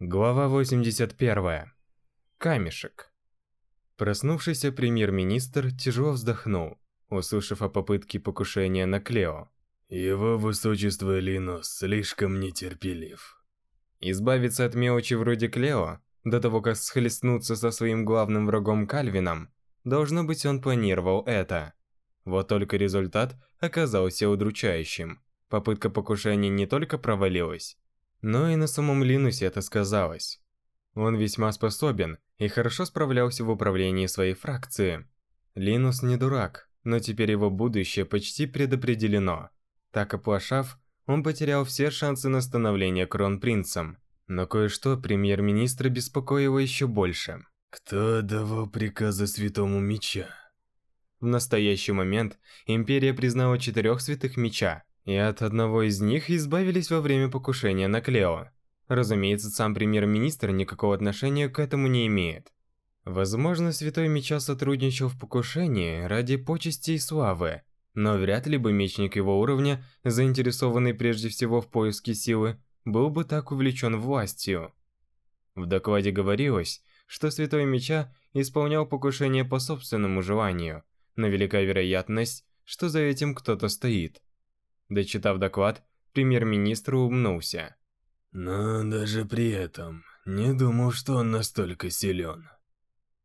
Глава 81. Камешек. Проснувшийся премьер-министр тяжело вздохнул, услышав о попытке покушения на Клео. Его высочество Линус слишком нетерпелив. Избавиться от мелочи вроде Клео, до того как схлестнуться со своим главным врагом Кальвином, должно быть он планировал это. Вот только результат оказался удручающим. Попытка покушения не только провалилась, но и на самом Линусе это сказалось. Он весьма способен и хорошо справлялся в управлении своей фракции. Линус не дурак, но теперь его будущее почти предопределено. Так оплошав, он потерял все шансы на становление кронпринцем. Но кое-что премьер-министра беспокоило еще больше. Кто давал приказы Святому Меча? В настоящий момент Империя признала четырех Святых Меча, и от одного из них избавились во время покушения на Клео. Разумеется, сам премьер-министр никакого отношения к этому не имеет. Возможно, Святой Меча сотрудничал в покушении ради почести и славы, но вряд ли бы мечник его уровня, заинтересованный прежде всего в поиске силы, был бы так увлечен властью. В докладе говорилось, что Святой Меча исполнял покушение по собственному желанию, но велика вероятность, что за этим кто-то стоит. Дочитав доклад, премьер-министр улыбнулся. Но даже при этом, не думал, что он настолько силен.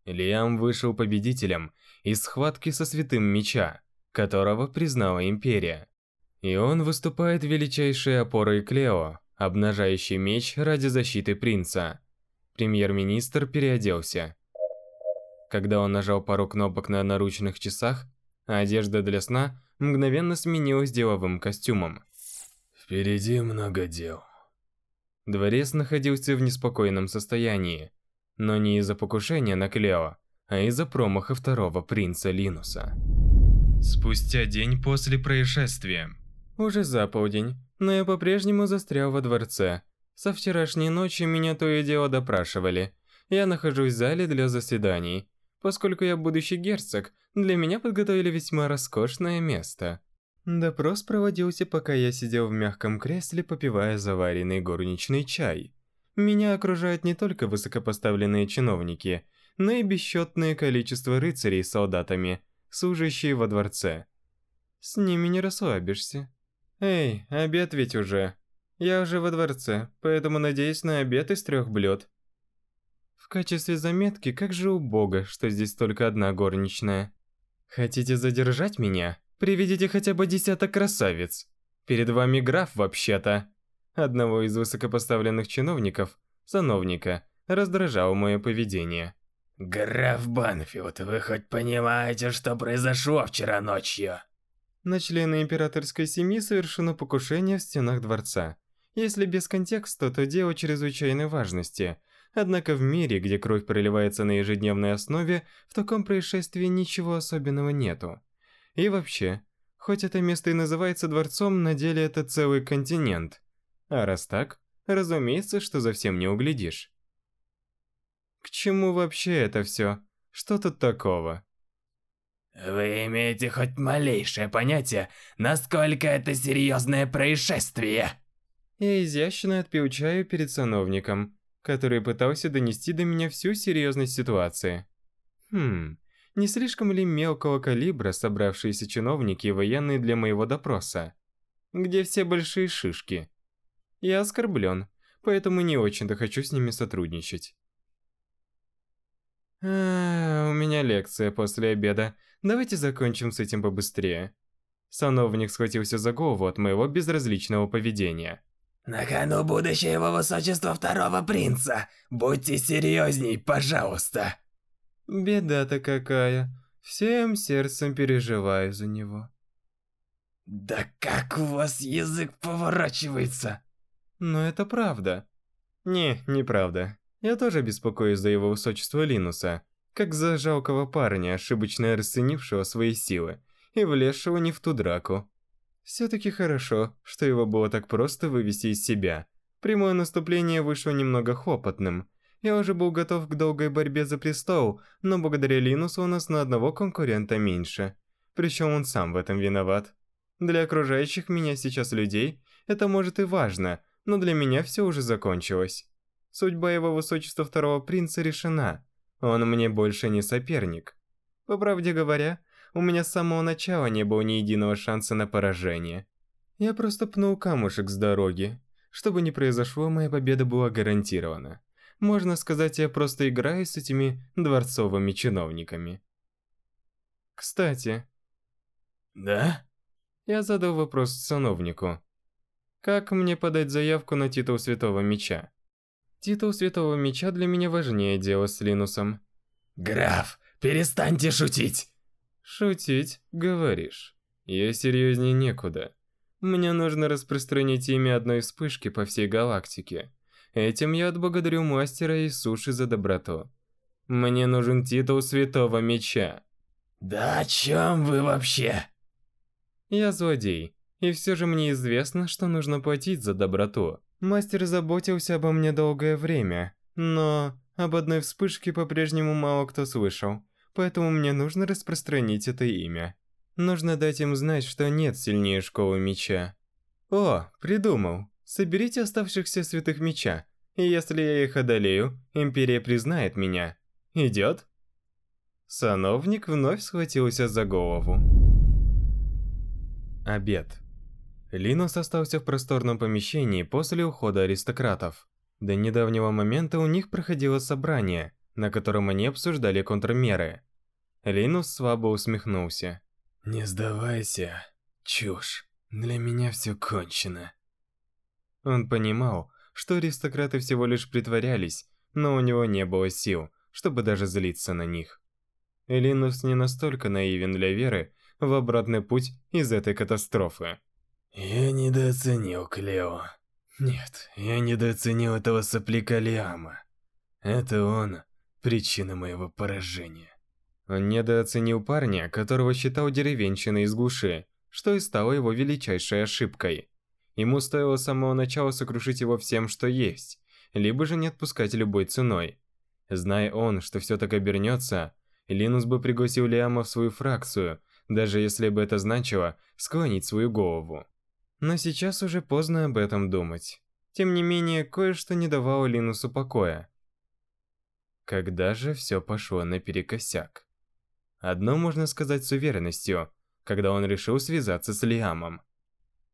Лиам вышел победителем из схватки со Святым Меча, которого признала Империя. И он выступает величайшей опорой Клео, обнажающий меч ради защиты принца. Премьер-министр переоделся. Когда он нажал пару кнопок на наручных часах, одежда для сна мгновенно сменилась деловым костюмом. Впереди много дел. Дворец находился в неспокойном состоянии, но не из-за покушения на Клео, а из-за промаха второго принца Линуса. Спустя день после происшествия. Уже за полдень, но я по-прежнему застрял во дворце. Со вчерашней ночи меня то и дело допрашивали. Я нахожусь в зале для заседаний. Поскольку я будущий герцог, для меня подготовили весьма роскошное место. Допрос проводился, пока я сидел в мягком кресле, попивая заваренный горничный чай. Меня окружают не только высокопоставленные чиновники, но и бесчетное количество рыцарей с солдатами, служащие во дворце. С ними не расслабишься. Эй, обед ведь уже. Я уже во дворце, поэтому надеюсь на обед из трех блюд. В качестве заметки, как же убого, что здесь только одна горничная. Хотите задержать меня? Приведите хотя бы десяток красавиц. Перед вами граф вообще-то. Одного из высокопоставленных чиновников, сановника, раздражало мое поведение. Граф Банфилд, вы хоть понимаете, что произошло вчера ночью? На члена императорской семьи совершено покушение в стенах дворца. Если без контекста, то дело чрезвычайной важности – Однако в мире, где кровь проливается на ежедневной основе, в таком происшествии ничего особенного нету. И вообще, хоть это место и называется дворцом, на деле это целый континент. А раз так, разумеется, что за всем не углядишь. К чему вообще это все? Что тут такого? Вы имеете хоть малейшее понятие, насколько это серьезное происшествие? Я изящно отпил чаю перед сановником, который пытался донести до меня всю серьезность ситуации. Хм, не слишком ли мелкого калибра собравшиеся чиновники и военные для моего допроса? Где все большие шишки? Я оскорблен, поэтому не очень-то хочу с ними сотрудничать. А, у меня лекция после обеда. Давайте закончим с этим побыстрее. Сановник схватился за голову от моего безразличного поведения. На кону будущее его высочества второго принца. Будьте серьезней, пожалуйста. Беда-то какая. Всем сердцем переживаю за него. Да как у вас язык поворачивается? Но это правда. Не, неправда. Я тоже беспокоюсь за его высочество Линуса, как за жалкого парня, ошибочно расценившего свои силы и влезшего не в ту драку. Все-таки хорошо, что его было так просто вывести из себя. Прямое наступление вышло немного хлопотным. Я уже был готов к долгой борьбе за престол, но благодаря Линусу у нас на одного конкурента меньше. Причем он сам в этом виноват. Для окружающих меня сейчас людей это может и важно, но для меня все уже закончилось. Судьба его высочества второго принца решена. Он мне больше не соперник. По правде говоря, у меня с самого начала не было ни единого шанса на поражение. Я просто пнул камушек с дороги. Чтобы не произошло, моя победа была гарантирована. Можно сказать, я просто играю с этими дворцовыми чиновниками. Кстати. Да? Я задал вопрос сановнику. Как мне подать заявку на титул Святого Меча? Титул Святого Меча для меня важнее дела с Линусом. Граф, перестаньте шутить! Шутить, говоришь? Я серьезнее некуда. Мне нужно распространить имя одной вспышки по всей галактике. Этим я отблагодарю мастера и суши за доброту. Мне нужен титул Святого Меча. Да о чем вы вообще? Я злодей, и все же мне известно, что нужно платить за доброту. Мастер заботился обо мне долгое время, но об одной вспышке по-прежнему мало кто слышал, поэтому мне нужно распространить это имя. Нужно дать им знать, что нет сильнее школы меча. О, придумал. Соберите оставшихся святых меча, и если я их одолею, Империя признает меня. Идет? Сановник вновь схватился за голову. Обед. Линус остался в просторном помещении после ухода аристократов. До недавнего момента у них проходило собрание, на котором они обсуждали контрмеры. Линус слабо усмехнулся. «Не сдавайся. Чушь. Для меня все кончено». Он понимал, что аристократы всего лишь притворялись, но у него не было сил, чтобы даже злиться на них. Линус не настолько наивен для веры в обратный путь из этой катастрофы. «Я недооценил Клео. Нет, я недооценил этого сопляка Лиама. Это он причина моего поражения». Он недооценил парня, которого считал деревенщиной из глуши, что и стало его величайшей ошибкой. Ему стоило с самого начала сокрушить его всем, что есть, либо же не отпускать любой ценой. Зная он, что все так обернется, Линус бы пригласил Лиама в свою фракцию, даже если бы это значило склонить свою голову. Но сейчас уже поздно об этом думать. Тем не менее, кое-что не давало Линусу покоя. Когда же все пошло наперекосяк? Одно можно сказать с уверенностью, когда он решил связаться с Лиамом.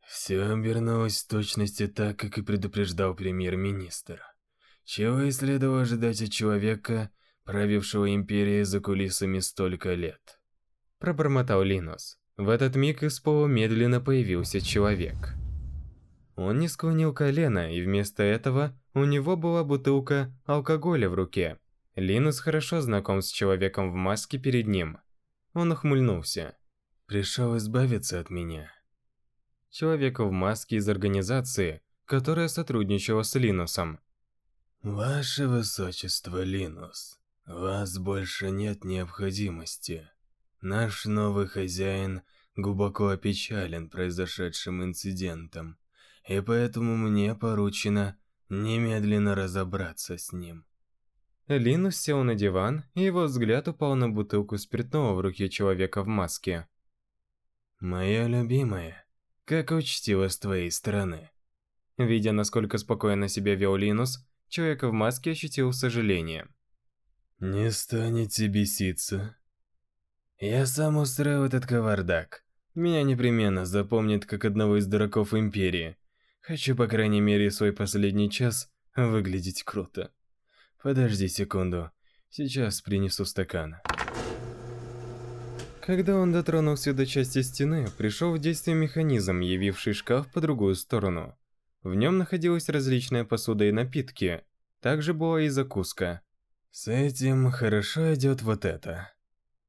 Все обернулось в точности так, как и предупреждал премьер-министр. Чего и следовало ожидать от человека, правившего империей за кулисами столько лет. Пробормотал Линус. В этот миг из пола медленно появился человек. Он не склонил колено, и вместо этого у него была бутылка алкоголя в руке. Линус хорошо знаком с человеком в маске перед ним. Он ухмыльнулся. «Пришел избавиться от меня». Человек в маске из организации, которая сотрудничала с Линусом. «Ваше Высочество, Линус, вас больше нет необходимости. Наш новый хозяин глубоко опечален произошедшим инцидентом, и поэтому мне поручено немедленно разобраться с ним. Линус сел на диван, и его взгляд упал на бутылку спиртного в руке человека в маске. «Моя любимая, как учтиво с твоей стороны». Видя, насколько спокойно себя вел Линус, человек в маске ощутил сожаление. «Не станете беситься. Я сам устрою этот кавардак. Меня непременно запомнят как одного из дураков Империи. Хочу, по крайней мере, свой последний час выглядеть круто». Подожди секунду. Сейчас принесу стакан. Когда он дотронулся до части стены, пришел в действие механизм, явивший шкаф по другую сторону. В нем находилась различная посуда и напитки. Также была и закуска. С этим хорошо идет вот это.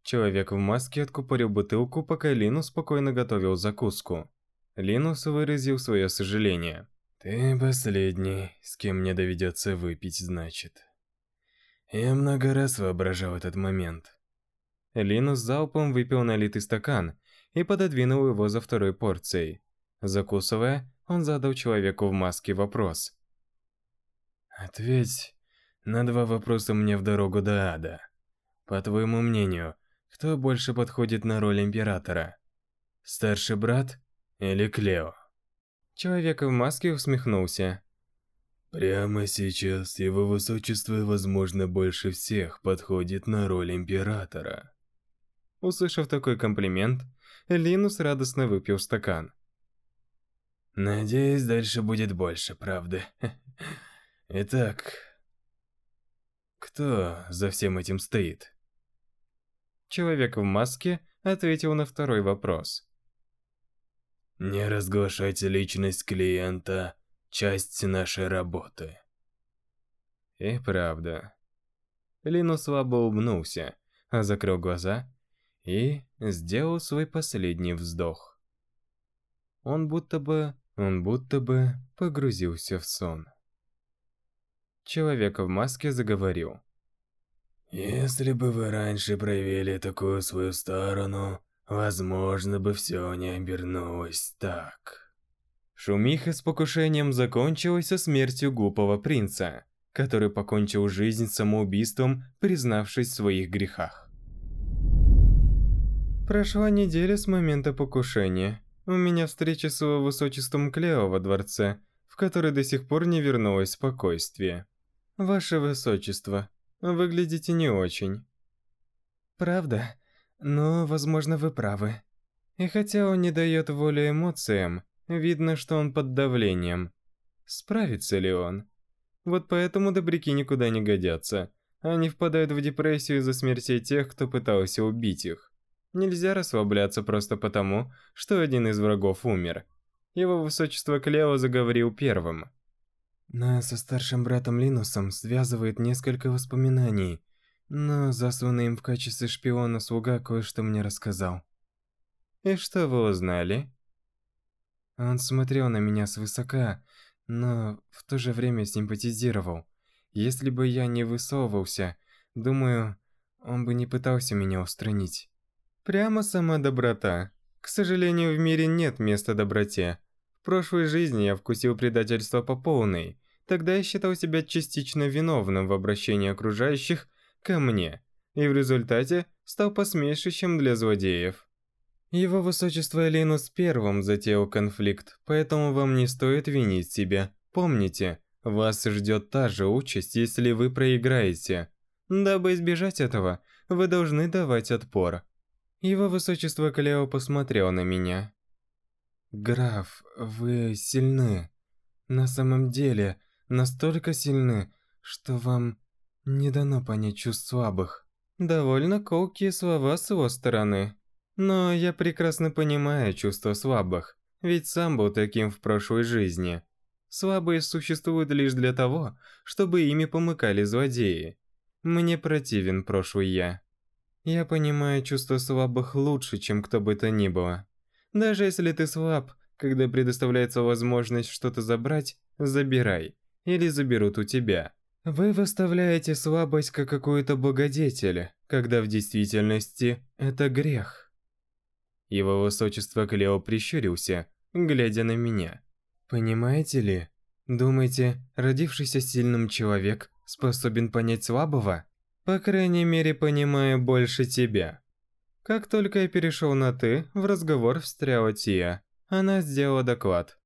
Человек в маске откупорил бутылку, пока Линус спокойно готовил закуску. Линус выразил свое сожаление. «Ты последний, с кем мне доведется выпить, значит». Я много раз воображал этот момент. Линус залпом выпил налитый стакан и пододвинул его за второй порцией. Закусывая, он задал человеку в маске вопрос. «Ответь на два вопроса мне в дорогу до ада. По твоему мнению, кто больше подходит на роль императора? Старший брат или Клео?» Человек в маске усмехнулся. Прямо сейчас его высочество, возможно, больше всех подходит на роль императора. Услышав такой комплимент, Линус радостно выпил стакан. Надеюсь, дальше будет больше, правда. Итак, кто за всем этим стоит? Человек в маске ответил на второй вопрос. Не разглашайте личность клиента, часть нашей работы. И правда. Линус слабо улыбнулся, закрыл глаза и сделал свой последний вздох. Он будто бы, он будто бы погрузился в сон. Человек в маске заговорил. Если бы вы раньше проявили такую свою сторону, возможно бы все не обернулось так. Шумиха с покушением закончилась со смертью глупого принца, который покончил жизнь самоубийством, признавшись в своих грехах. Прошла неделя с момента покушения. У меня встреча с его высочеством Клео во дворце, в которой до сих пор не вернулось спокойствие. Ваше высочество, Выглядите не очень. Правда? Но, возможно, вы правы. И хотя он не дает воли эмоциям, видно, что он под давлением. Справится ли он? Вот поэтому добряки никуда не годятся. Они впадают в депрессию из-за смерти тех, кто пытался убить их. Нельзя расслабляться просто потому, что один из врагов умер. Его высочество Клео заговорил первым. Нас со старшим братом Линусом связывает несколько воспоминаний, но засланный им в качестве шпиона слуга кое-что мне рассказал. И что вы узнали? Он смотрел на меня свысока, но в то же время симпатизировал. Если бы я не высовывался, думаю, он бы не пытался меня устранить. Прямо сама доброта. К сожалению, в мире нет места доброте. В прошлой жизни я вкусил предательство по полной. Тогда я считал себя частично виновным в обращении окружающих ко мне, и в результате стал посмешищем для злодеев. Его высочество Элинус первым затеял конфликт, поэтому вам не стоит винить себя. Помните, вас ждет та же участь, если вы проиграете. Дабы избежать этого, вы должны давать отпор. Его высочество Клео посмотрел на меня. «Граф, вы сильны. На самом деле, настолько сильны, что вам не дано понять чувств слабых. Довольно колкие слова с его стороны. Но я прекрасно понимаю чувства слабых, ведь сам был таким в прошлой жизни. Слабые существуют лишь для того, чтобы ими помыкали злодеи. Мне противен прошлый я. Я понимаю чувства слабых лучше, чем кто бы то ни было. Даже если ты слаб, когда предоставляется возможность что-то забрать, забирай или заберут у тебя. Вы выставляете слабость как какую-то благодетель, когда в действительности это грех. Его высочество Клео прищурился, глядя на меня. Понимаете ли? Думаете, родившийся сильным человек способен понять слабого? По крайней мере, понимаю больше тебя. Как только я перешел на «ты», в разговор встряла Тия. Она сделала доклад.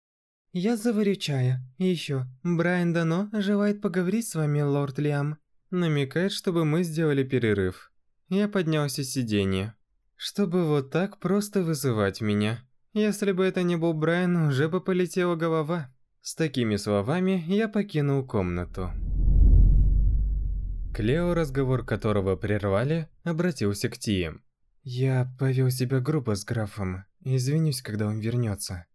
Я заварю чая. И еще, Брайан Дано желает поговорить с вами, лорд Лиам. Намекает, чтобы мы сделали перерыв. Я поднялся с сиденья. Чтобы вот так просто вызывать меня. Если бы это не был Брайан, уже бы полетела голова. С такими словами я покинул комнату. Клео, разговор которого прервали, обратился к Тием. «Я повел себя грубо с графом. Извинюсь, когда он вернется».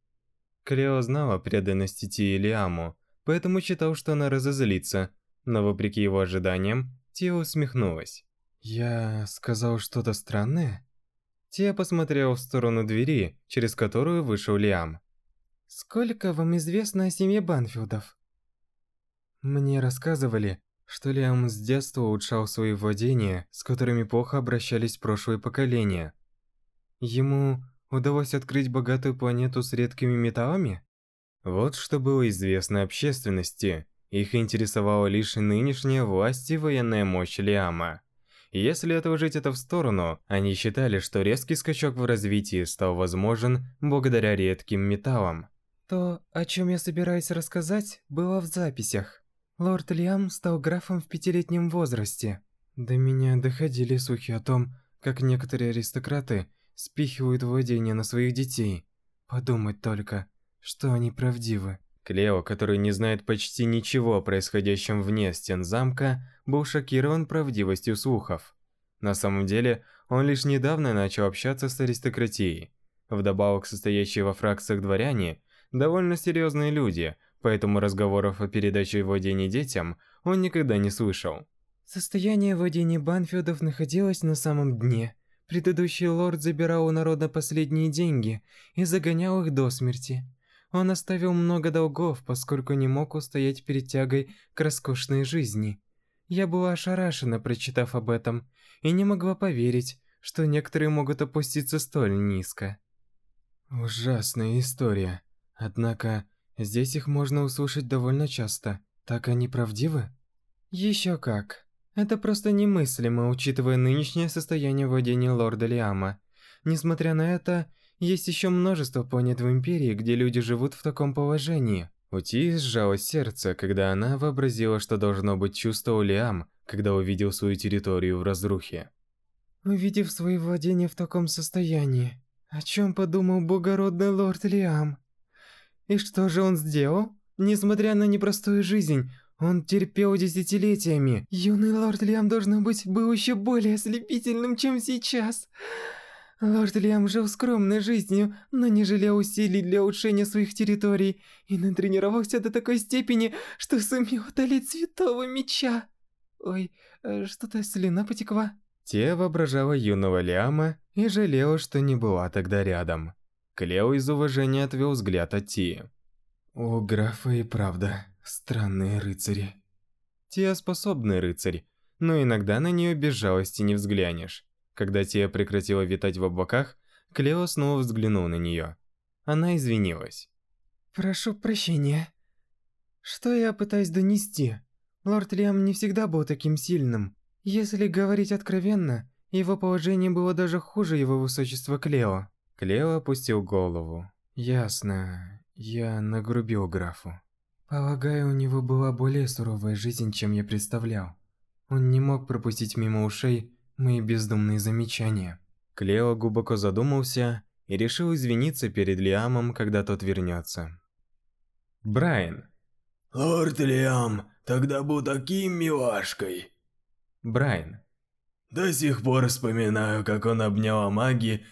Клео знал о преданности Ти Лиаму, поэтому считал, что она разозлится, но вопреки его ожиданиям, Тия усмехнулась. «Я сказал что-то странное?» Тия посмотрел в сторону двери, через которую вышел Лиам. «Сколько вам известно о семье Банфилдов?» Мне рассказывали, что Лиам с детства улучшал свои владения, с которыми плохо обращались прошлые поколения. Ему удалось открыть богатую планету с редкими металлами? Вот что было известно общественности. Их интересовала лишь нынешняя власть и военная мощь Лиама. Если отложить это в сторону, они считали, что резкий скачок в развитии стал возможен благодаря редким металлам. То, о чем я собираюсь рассказать, было в записях. Лорд Лиам стал графом в пятилетнем возрасте. До меня доходили слухи о том, как некоторые аристократы спихивают владение на своих детей. Подумать только, что они правдивы. Клео, который не знает почти ничего о происходящем вне стен замка, был шокирован правдивостью слухов. На самом деле, он лишь недавно начал общаться с аристократией. Вдобавок, состоящие во фракциях дворяне – довольно серьезные люди, поэтому разговоров о передаче владений детям он никогда не слышал. Состояние владений Банфилдов находилось на самом дне. Предыдущий лорд забирал у народа последние деньги и загонял их до смерти. Он оставил много долгов, поскольку не мог устоять перед тягой к роскошной жизни. Я была ошарашена, прочитав об этом, и не могла поверить, что некоторые могут опуститься столь низко. Ужасная история. Однако, здесь их можно услышать довольно часто. Так они правдивы? Еще как. Это просто немыслимо, учитывая нынешнее состояние владения лорда Лиама. Несмотря на это, есть еще множество планет в Империи, где люди живут в таком положении. У Ти сжалось сердце, когда она вообразила, что должно быть чувство у Лиам, когда увидел свою территорию в разрухе. Увидев свои владения в таком состоянии, о чем подумал благородный лорд Лиам? И что же он сделал? Несмотря на непростую жизнь, он терпел десятилетиями. Юный лорд Лиам, должно быть, был еще более ослепительным, чем сейчас. Лорд Лиам жил скромной жизнью, но не жалел усилий для улучшения своих территорий и натренировался до такой степени, что сумел одолеть Святого Меча. Ой, э, что-то слюна потекла. Те воображала юного Лиама и жалела, что не была тогда рядом. Клео из уважения отвел взгляд от Ти. «У графа и правда странные рыцари». Тия способный рыцарь, но иногда на нее без жалости не взглянешь. Когда Тия прекратила витать в облаках, Клео снова взглянул на нее. Она извинилась. «Прошу прощения. Что я пытаюсь донести? Лорд Лиам не всегда был таким сильным. Если говорить откровенно, его положение было даже хуже его высочества Клео». Клео опустил голову. «Ясно. Я нагрубил графу. Полагаю, у него была более суровая жизнь, чем я представлял. Он не мог пропустить мимо ушей мои бездумные замечания». Клео глубоко задумался и решил извиниться перед Лиамом, когда тот вернется. Брайан. «Лорд Лиам, тогда был таким милашкой!» Брайан. «До сих пор вспоминаю, как он обнял Амаги